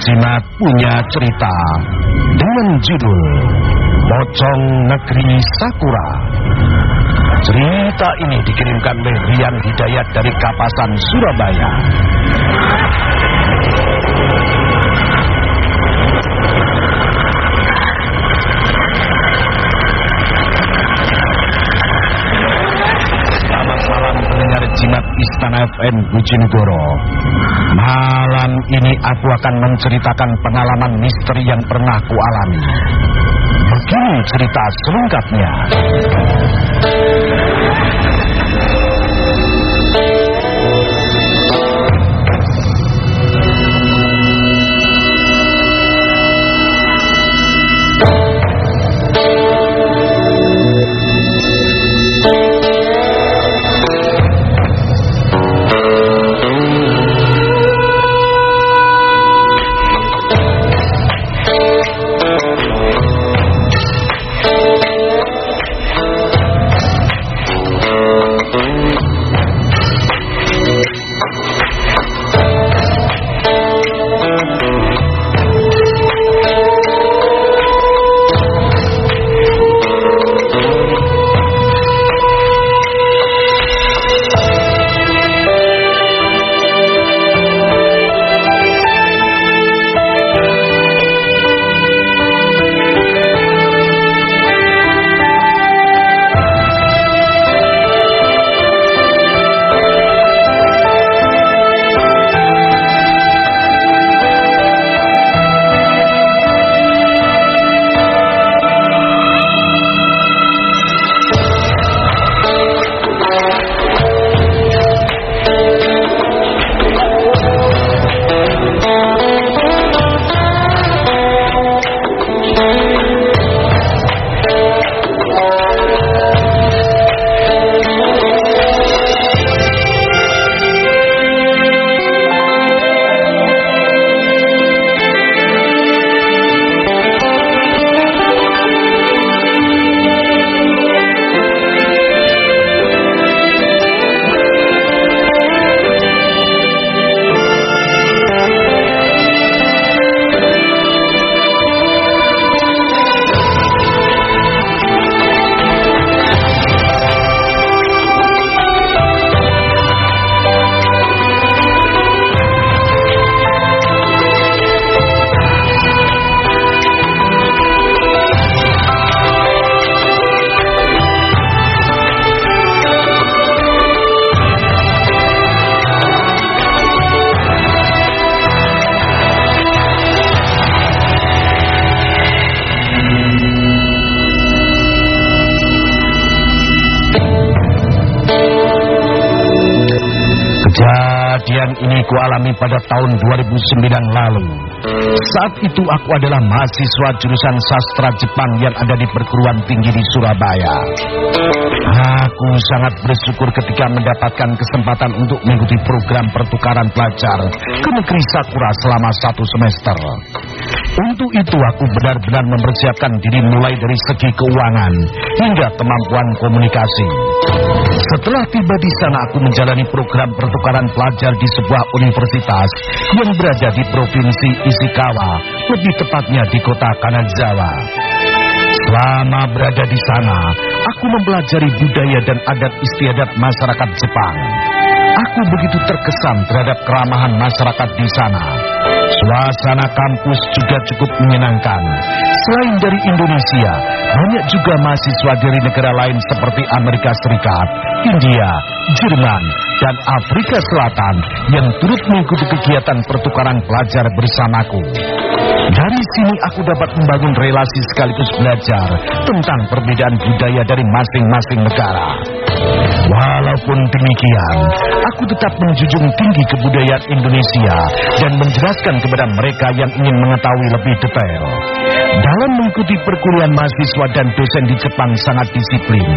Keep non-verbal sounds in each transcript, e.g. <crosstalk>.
Jimat punya cerita dengan judul Pocong Negeri Sakura. Cerita ini dikirimkan oleh Rian Hidayat dari Kapasan, Surabaya. Selamat malam pendengar Jimat Istana FM Bojonegoro. Malam ini aku akan menceritakan pengalaman misteri yang pernah kualami. Begini cerita selengkapnya. 哇 Kejadian ini kualami pada tahun 2009 lalu. Saat itu aku adalah mahasiswa jurusan sastra Jepang yang ada di perguruan tinggi di Surabaya. Aku sangat bersyukur ketika mendapatkan kesempatan untuk mengikuti program pertukaran pelajar ke negeri Sakura selama satu semester. Untuk itu aku benar-benar mempersiapkan diri mulai dari segi keuangan hingga kemampuan komunikasi. Setelah tiba di sana aku menjalani program pertukaran pelajar di sebuah universitas yang berada di provinsi Ishikawa, lebih tepatnya di kota Kanazawa. Selama berada di sana, aku mempelajari budaya dan adat istiadat masyarakat Jepang. Aku begitu terkesan terhadap keramahan masyarakat di sana. Suasana kampus juga cukup menyenangkan. Selain dari Indonesia, banyak juga mahasiswa dari negara lain seperti Amerika Serikat, India, Jerman, dan Afrika Selatan yang turut mengikuti kegiatan pertukaran pelajar bersamaku. Dari sini aku dapat membangun relasi sekaligus belajar tentang perbedaan budaya dari masing-masing negara. Walaupun demikian, aku tetap menjunjung tinggi kebudayaan Indonesia dan menjelaskan kepada mereka yang ingin mengetahui lebih detail. Dalam mengikuti perkuliahan mahasiswa dan dosen di Jepang sangat disiplin.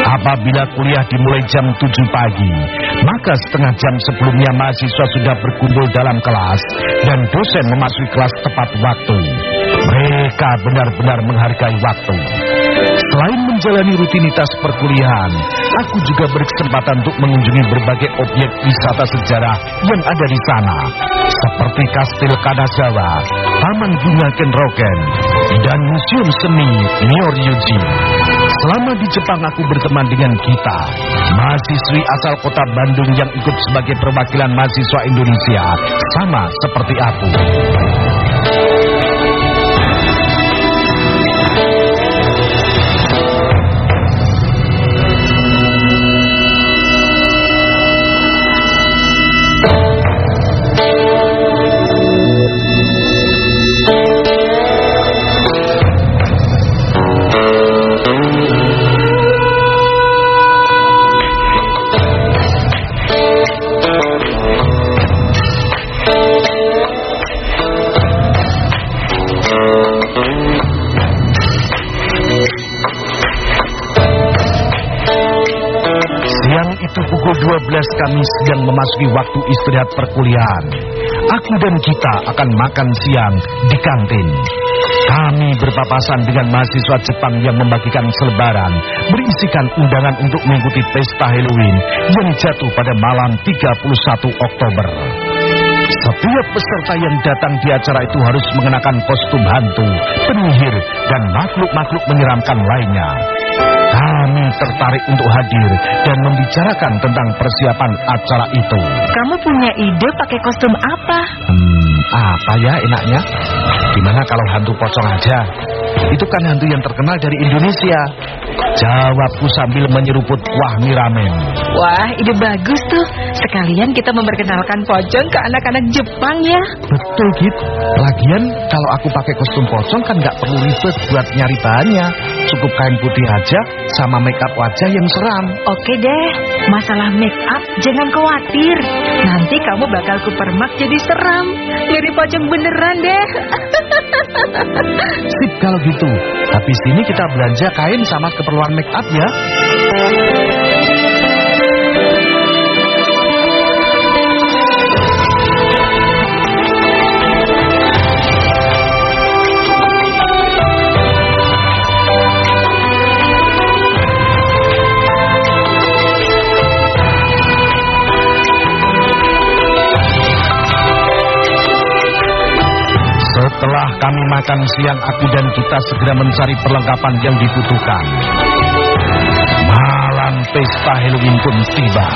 Apabila kuliah dimulai jam 7 pagi, maka setengah jam sebelumnya mahasiswa sudah berkumpul dalam kelas dan dosen memasuki kelas tepat waktu. Mereka benar-benar menghargai waktu. Selain menjalani rutinitas perkuliahan, aku juga berkesempatan untuk mengunjungi berbagai objek wisata sejarah yang ada di sana, seperti Kastil Kanazawa, Taman Bunga Kenroken, dan Museum Seni Myoryuji. Selama di Jepang aku berteman dengan kita, mahasiswi asal kota Bandung yang ikut sebagai perwakilan mahasiswa Indonesia, sama seperti aku. Kami sedang memasuki waktu istirahat perkuliahan. Aku dan kita akan makan siang di kantin. Kami berpapasan dengan mahasiswa Jepang yang membagikan selebaran berisikan undangan untuk mengikuti pesta Halloween yang jatuh pada malam 31 Oktober. Setiap peserta yang datang di acara itu harus mengenakan kostum hantu, penyihir, dan makhluk-makhluk menyeramkan lainnya. Kami tertarik untuk hadir dan membicarakan tentang persiapan acara itu. Kamu punya ide pakai kostum apa? Hmm, apa ya enaknya? Gimana kalau hantu pocong aja? Itu kan hantu yang terkenal dari Indonesia. Jawabku sambil menyeruput wah miramen. Wah, ide bagus tuh. Sekalian kita memperkenalkan pocong ke anak-anak Jepang ya. Betul, Git. Lagian kalau aku pakai kostum pocong kan nggak perlu ribet buat nyari bahannya. Cukup kain putih aja sama make up wajah yang seram. Oke deh, masalah make up jangan khawatir. Nanti kamu bakal kupermak jadi seram. Jadi pocong beneran deh. <laughs> Sip kalau gitu. Tapi sini kita belanja kain sama keperluan make up ya. Setelah kami makan siang, aku dan kita segera mencari perlengkapan yang dibutuhkan. Malam pesta Halloween pun tiba.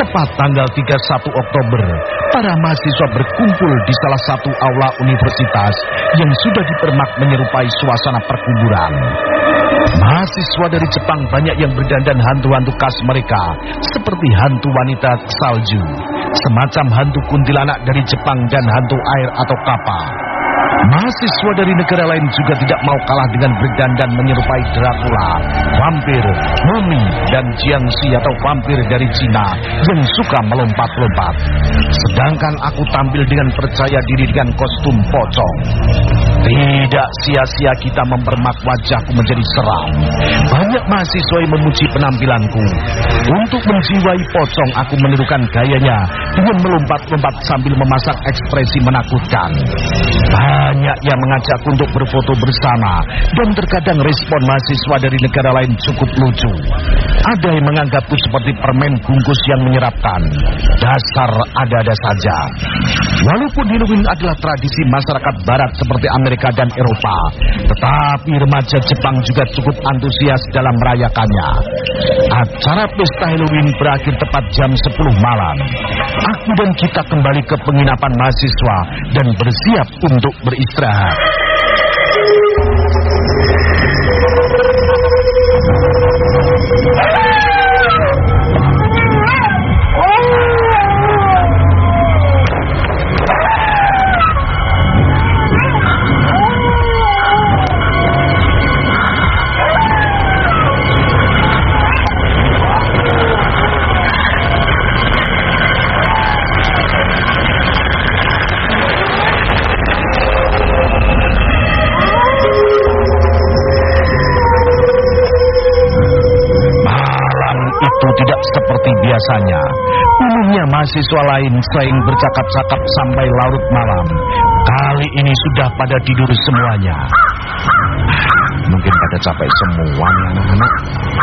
Tepat tanggal 31 Oktober, para mahasiswa berkumpul di salah satu aula universitas yang sudah dipermak menyerupai suasana perkuburan. Mahasiswa dari Jepang banyak yang berdandan hantu-hantu khas mereka, seperti hantu wanita salju, semacam hantu kuntilanak dari Jepang dan hantu air atau kapal. Mahasiswa dari negara lain juga tidak mau kalah dengan berdandan menyerupai Dracula, vampir, mumi, dan Jiangxi atau vampir dari Cina yang suka melompat-lompat. Sedangkan aku tampil dengan percaya diri dengan kostum pocong. Tidak sia-sia kita mempermak wajahku menjadi seram. Banyak mahasiswa yang memuji penampilanku. Untuk menjiwai pocong, aku menirukan gayanya dengan melompat-lompat sambil memasang ekspresi menakutkan. Banyak yang mengajakku untuk berfoto bersama dan terkadang respon mahasiswa dari negara lain cukup lucu. Ada yang menganggapku seperti permen bungkus yang menyerapkan. Dasar ada-ada saja. Walaupun Halloween adalah tradisi masyarakat barat seperti Amerika dan Eropa, tetapi remaja Jepang juga cukup antusias dalam merayakannya. Acara pesta Halloween berakhir tepat jam 10 malam. Aku dan kita kembali ke penginapan mahasiswa dan bersiap untuk beristirahat. Biasanya. Umumnya mahasiswa lain sering bercakap-cakap sampai larut malam. Kali ini sudah pada tidur semuanya. Mungkin pada capek semua anak-anak.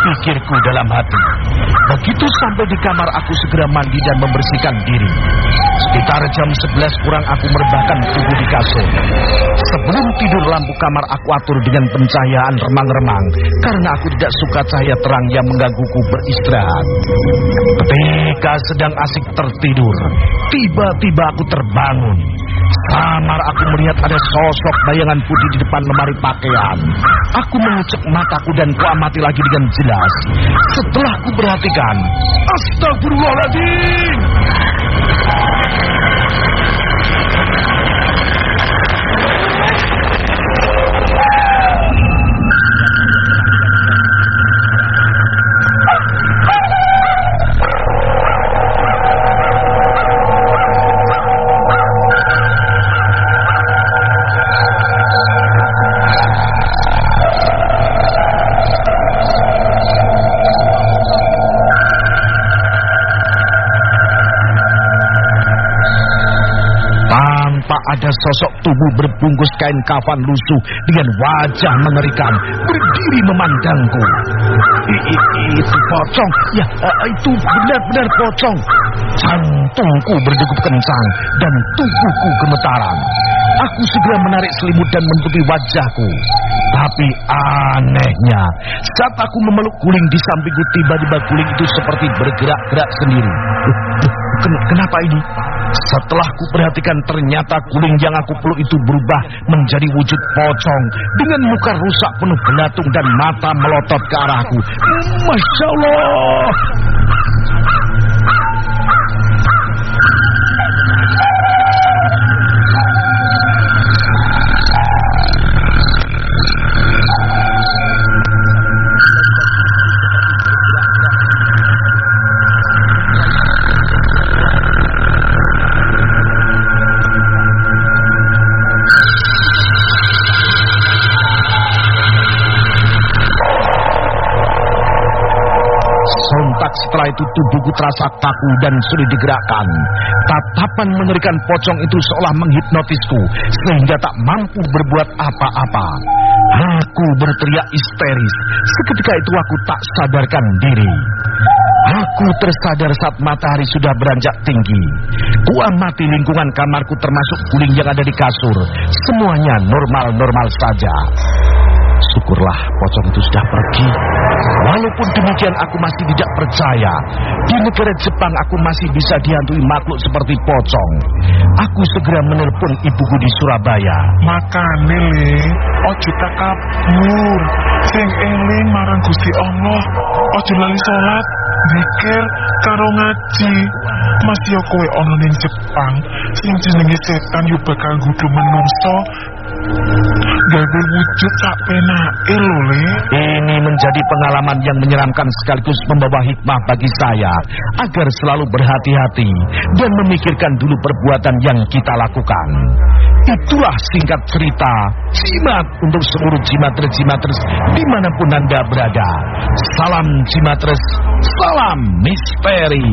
Pikirku dalam hati. Begitu sampai di kamar aku segera mandi dan membersihkan diri. Sekitar jam 11 kurang aku merebahkan tubuh di kasur. Sebelum tidur lampu kamar aku atur dengan pencahayaan remang-remang karena aku tidak suka cahaya terang yang menggangguku beristirahat. Ketika sedang asik tertidur, tiba-tiba aku terbangun. Samar aku melihat ada sosok bayangan putih di depan lemari pakaian. Aku mengucek mataku dan kuamati lagi dengan jelas. Setelah ku perhatikan, astagfirullahaladzim! Tubuh berbungkus kain kafan lusuh dengan wajah mengerikan berdiri memandangku. I- itu pocong, ya eh, itu benar-benar pocong. Jantungku berdegup kencang dan tubuhku gemetaran. Aku segera menarik selimut dan menutupi wajahku. Tapi anehnya, saat aku memeluk guling di sampingku, tiba-tiba guling itu seperti bergerak-gerak sendiri. Kenapa ini? Setelah ku perhatikan ternyata guling yang aku peluk itu berubah menjadi wujud pocong dengan muka rusak penuh belatung dan mata melotot ke arahku. Masya Allah. Itu tubuhku terasa kaku dan sulit digerakkan. Tatapan mengerikan pocong itu seolah menghipnotisku sehingga tak mampu berbuat apa-apa. Aku berteriak histeris. Seketika itu aku tak sadarkan diri. Aku tersadar saat matahari sudah beranjak tinggi. Kuamati lingkungan kamarku termasuk guling yang ada di kasur. Semuanya normal-normal saja. Syukurlah pocong itu sudah pergi. Walaupun demikian aku masih tidak percaya. Di negara Jepang aku masih bisa dihantui makhluk seperti pocong. Aku segera menelpon ibuku di Surabaya. Makane le, ojo tak kabur. Sing eling marang Gusti Allah, ojo lali salat, zikir karo ngaji. Mas yo kowe ning Jepang, sing jenenge setan yo bakal nggudu menungso. Gawe wujud sak penake lho le. Ini menjadi pengalaman yang menyeramkan sekaligus membawa hikmah bagi saya agar selalu berhati-hati dan memikirkan dulu perbuatan yang kita lakukan. Itulah singkat cerita Jimat untuk seluruh Jimatres-Jimatres di mana pun Anda berada. Salam Jimatres, salam misteri.